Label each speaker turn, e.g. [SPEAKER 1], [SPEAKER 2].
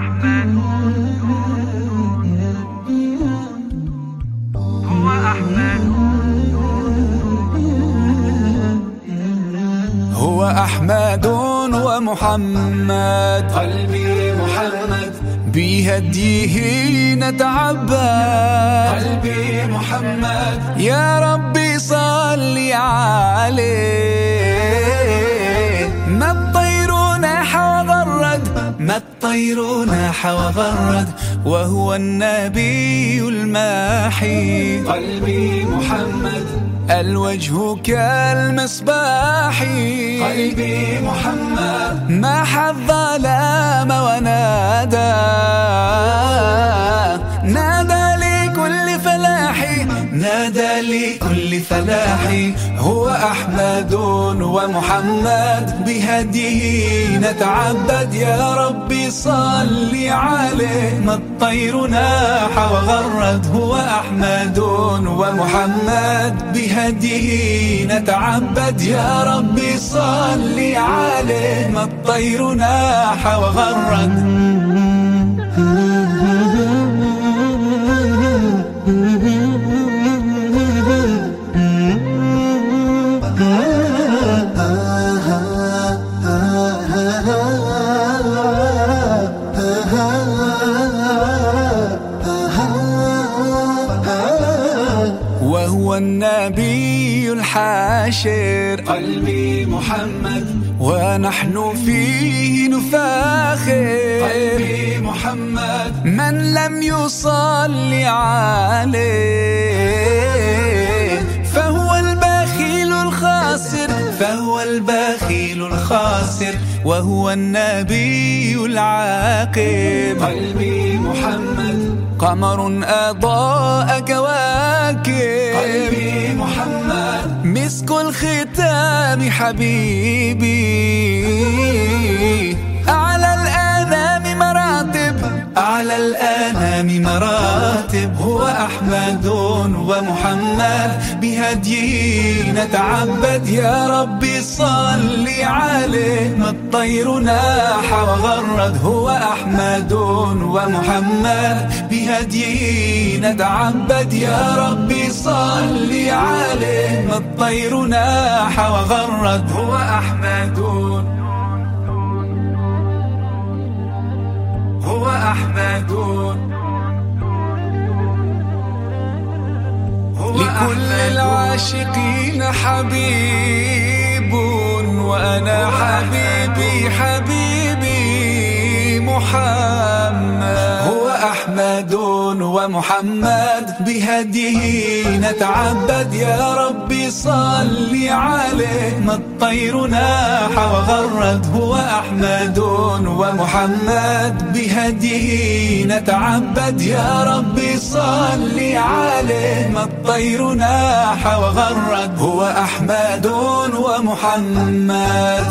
[SPEAKER 1] أحمد هو أحمد
[SPEAKER 2] هو أحمد ومحمد.
[SPEAKER 3] قلبي محمد.
[SPEAKER 2] بهديه نتعبد ما الطير ناح وغرد وهو النبي الماحي.
[SPEAKER 3] قلبي محمد.
[SPEAKER 2] الوجه كالمصباح
[SPEAKER 3] قلبي محمد.
[SPEAKER 2] ما حظ لام ونادى. نادى لكل فلاح هو أحمد ومحمد. بهديه نتعبد. يا ربي صل عليه. ما الطير ناح وغرد. هو أحمد ومحمد. بهديه نتعبد. يا ربي صل عليه. ما الطير ناح وغرد. وهو النبي الحاشر.
[SPEAKER 3] قلبي محمد.
[SPEAKER 2] ونحن فيه نفاخر.
[SPEAKER 3] قلبي محمد.
[SPEAKER 2] من لم يصلي عليه فهو البخيل الخاسر. فهو البخيل الخاسر. وهو النبي العاقب
[SPEAKER 3] قلبي محمد.
[SPEAKER 2] قمر أضاء كواكب
[SPEAKER 3] قلبي محمد.
[SPEAKER 2] مسك الختام حبيبي. مراتب هو أحمد ومحمد. بهديه نتعبد يا ربي صل عليه. ما الطير ناح وغرد هو أحمد ومحمد. بهديه نتعبد يا ربي صل عليه. ما الطير ناح وغرد هو أحمد. هو أحمد. لكل العاشقين حبيب وأنا حبيبي حبيبي محمد. أحمد ومحمد بهديه نتعبد. يا ربي صل عليه. ما الطير ناح وغرد هو أحمد ومحمد بهديه نتعبد. يا ربي صل عليه. ما الطير ناح وغرد هو أحمد ومحمد.